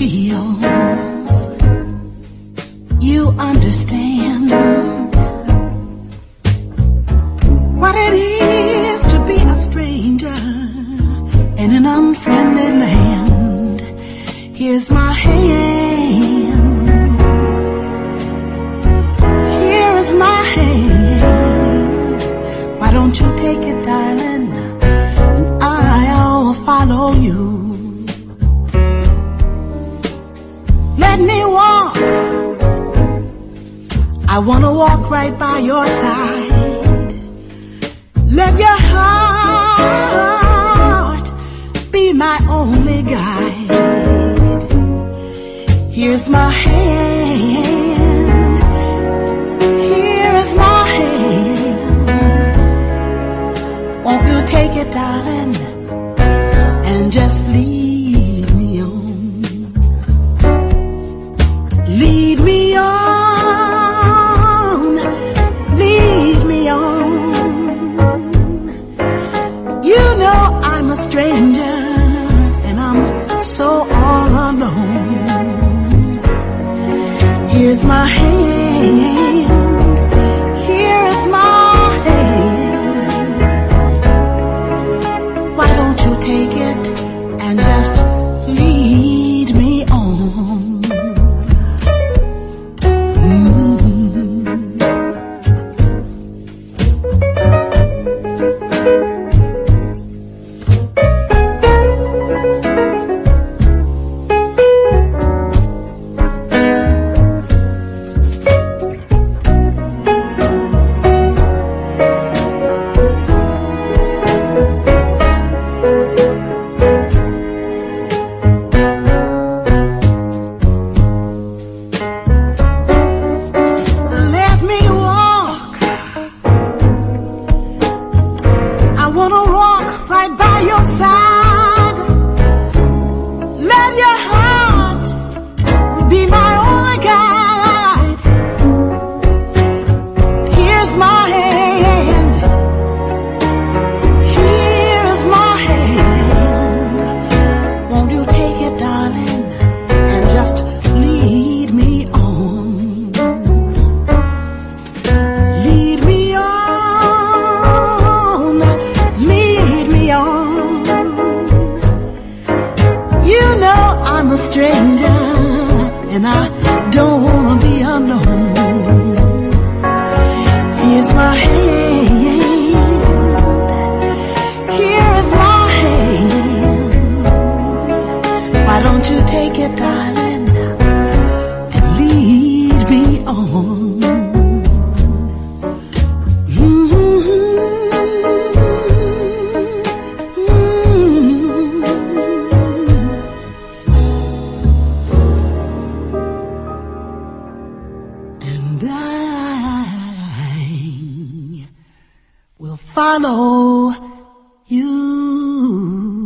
feels. You understand what it is to be a stranger in an unfriended land. Here's my hand. I wanna walk right by your side. Let your heart be my only guide. Here's my hand. Here is my hand. Won't you take it, darling, and just lead I'm a stranger and I'm so all alone. Here's my hand, A stranger and I don't wanna be alone. Here's my hand, here is my hand. Why don't you take it, darling, follow you.